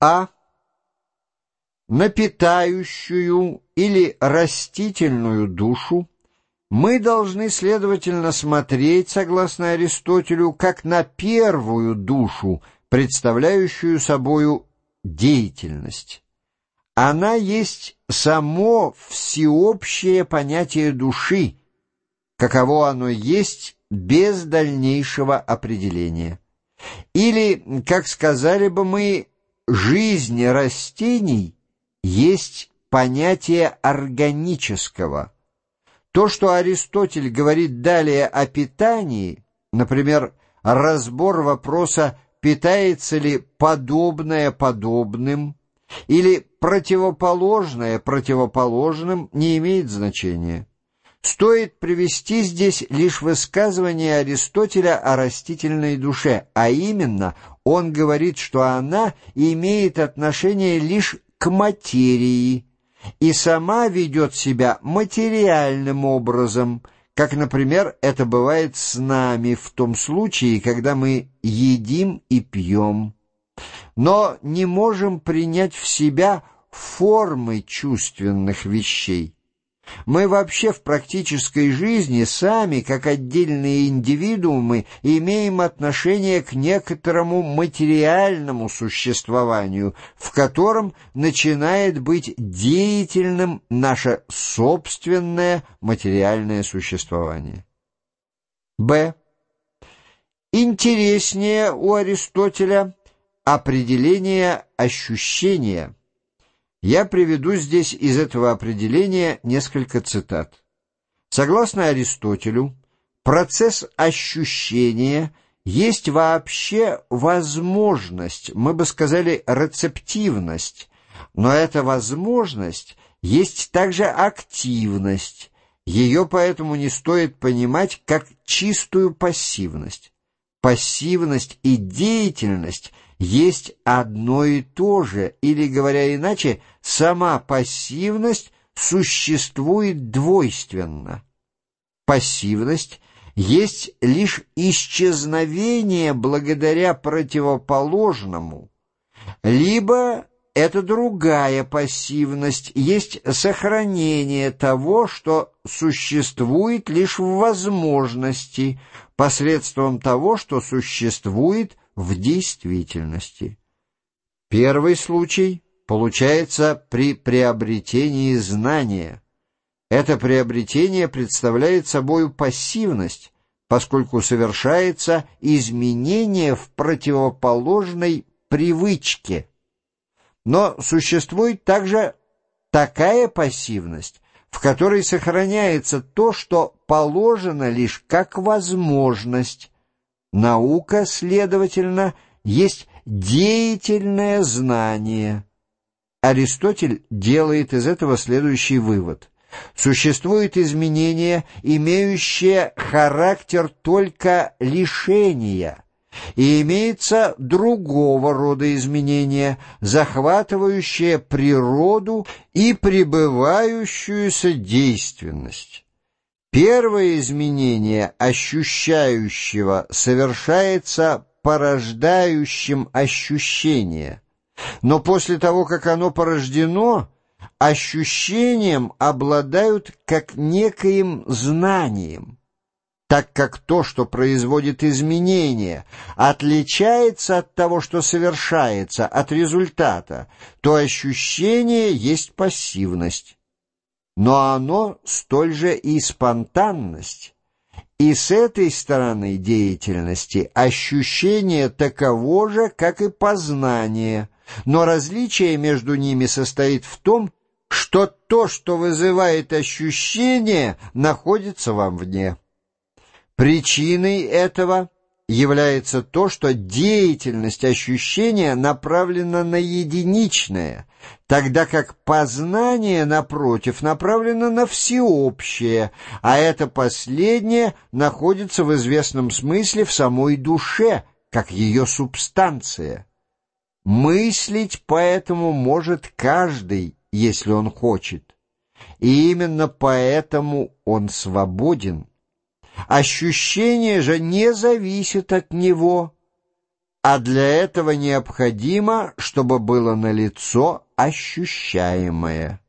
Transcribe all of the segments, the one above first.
А. На питающую или растительную душу мы должны, следовательно, смотреть, согласно Аристотелю, как на первую душу, представляющую собою деятельность. Она есть само всеобщее понятие души, каково оно есть без дальнейшего определения. Или, как сказали бы мы, жизнь растений есть понятие органического. То, что Аристотель говорит далее о питании, например, разбор вопроса, питается ли подобное подобным, или противоположное противоположным, не имеет значения. Стоит привести здесь лишь высказывание Аристотеля о растительной душе, а именно, он говорит, что она имеет отношение лишь к материи и сама ведет себя материальным образом, как, например, это бывает с нами в том случае, когда мы едим и пьем, но не можем принять в себя формы чувственных вещей. Мы вообще в практической жизни сами, как отдельные индивидуумы, имеем отношение к некоторому материальному существованию, в котором начинает быть деятельным наше собственное материальное существование. Б. Интереснее у Аристотеля определение ощущения – я приведу здесь из этого определения несколько цитат. Согласно Аристотелю, процесс ощущения есть вообще возможность, мы бы сказали рецептивность, но эта возможность есть также активность, ее поэтому не стоит понимать как чистую пассивность. Пассивность и деятельность – есть одно и то же, или, говоря иначе, сама пассивность существует двойственно. Пассивность есть лишь исчезновение благодаря противоположному, либо это другая пассивность, есть сохранение того, что существует лишь в возможности, посредством того, что существует в действительности. Первый случай получается при приобретении знания. Это приобретение представляет собой пассивность, поскольку совершается изменение в противоположной привычке. Но существует также такая пассивность, в которой сохраняется то, что положено лишь как возможность, Наука, следовательно, есть деятельное знание. Аристотель делает из этого следующий вывод. Существует изменение, имеющее характер только лишения, и имеется другого рода изменение, захватывающее природу и пребывающуюся действенность. Первое изменение ощущающего совершается порождающим ощущение, но после того, как оно порождено, ощущением обладают как некоим знанием. Так как то, что производит изменение, отличается от того, что совершается, от результата, то ощущение есть пассивность но оно столь же и спонтанность. И с этой стороны деятельности ощущение таково же, как и познание, но различие между ними состоит в том, что то, что вызывает ощущение, находится вам вне. Причиной этого является то, что деятельность ощущения направлена на единичное, тогда как познание, напротив, направлено на всеобщее, а это последнее находится в известном смысле в самой душе, как ее субстанция. Мыслить поэтому может каждый, если он хочет, и именно поэтому он свободен. Ощущение же не зависит от него, а для этого необходимо, чтобы было налицо ощущаемое.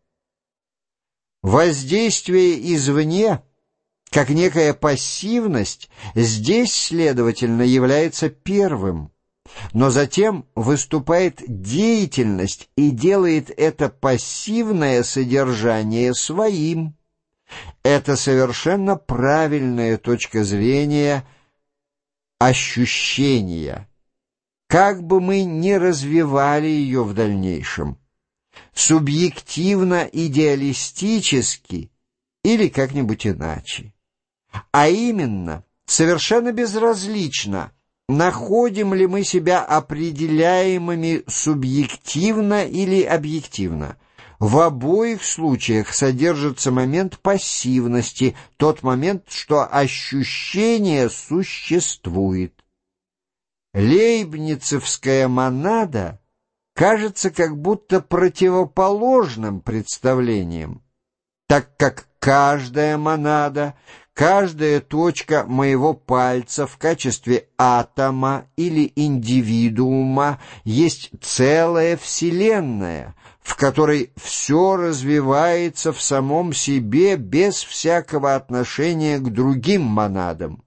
Воздействие извне, как некая пассивность, здесь, следовательно, является первым, но затем выступает деятельность и делает это пассивное содержание своим. Это совершенно правильная точка зрения ощущения как бы мы ни развивали ее в дальнейшем, субъективно-идеалистически или как-нибудь иначе. А именно, совершенно безразлично, находим ли мы себя определяемыми субъективно или объективно. В обоих случаях содержится момент пассивности, тот момент, что ощущение существует. Лейбницевская монада кажется как будто противоположным представлением, так как каждая монада, каждая точка моего пальца в качестве атома или индивидуума есть целая вселенная, в которой все развивается в самом себе без всякого отношения к другим монадам.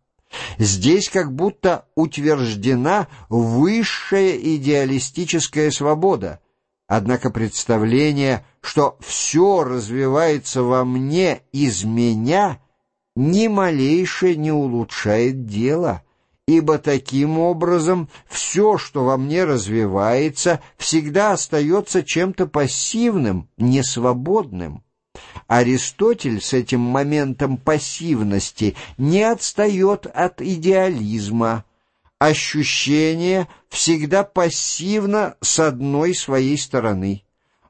Здесь как будто утверждена высшая идеалистическая свобода. Однако представление, что все развивается во мне из меня, ни малейше не улучшает дело, ибо таким образом все, что во мне развивается, всегда остается чем-то пассивным, несвободным. Аристотель с этим моментом пассивности не отстает от идеализма. Ощущение всегда пассивно с одной своей стороны.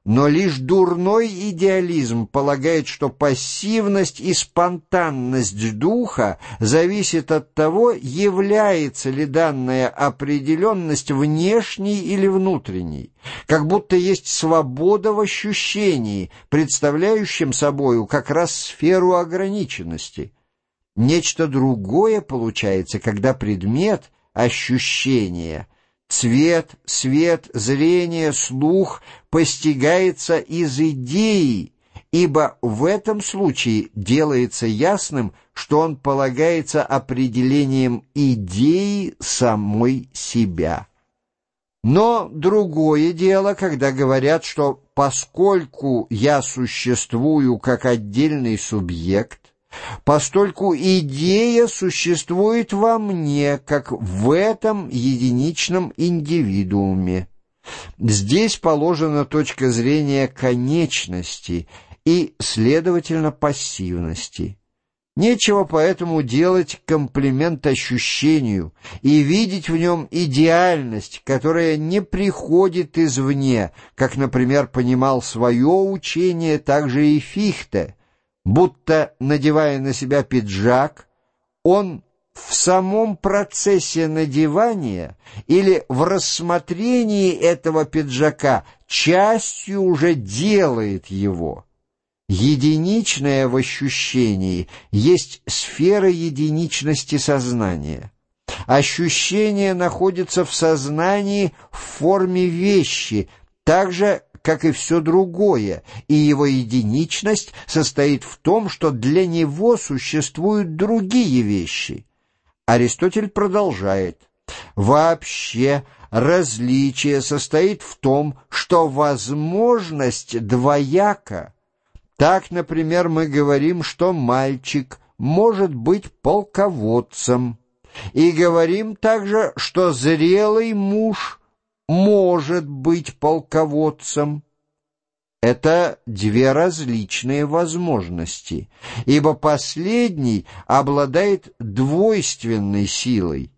Но лишь дурной идеализм полагает, что пассивность и спонтанность духа зависит от того, является ли данная определенность внешней или внутренней, как будто есть свобода в ощущении, представляющем собою как раз сферу ограниченности. Нечто другое получается, когда предмет — ощущения — Цвет, свет, зрение, слух постигается из идеи, ибо в этом случае делается ясным, что он полагается определением идеи самой себя. Но другое дело, когда говорят, что поскольку я существую как отдельный субъект, постольку идея существует во мне, как в этом единичном индивидууме. Здесь положена точка зрения конечности и, следовательно, пассивности. Нечего поэтому делать комплимент ощущению и видеть в нем идеальность, которая не приходит извне, как, например, понимал свое учение также и Фихте – будто, надевая на себя пиджак, он в самом процессе надевания или в рассмотрении этого пиджака частью уже делает его. Единичное в ощущении есть сфера единичности сознания. Ощущение находится в сознании в форме вещи, так же, как и все другое, и его единичность состоит в том, что для него существуют другие вещи. Аристотель продолжает. Вообще различие состоит в том, что возможность двояка. Так, например, мы говорим, что мальчик может быть полководцем, и говорим также, что зрелый муж может быть полководцем. Это две различные возможности, ибо последний обладает двойственной силой.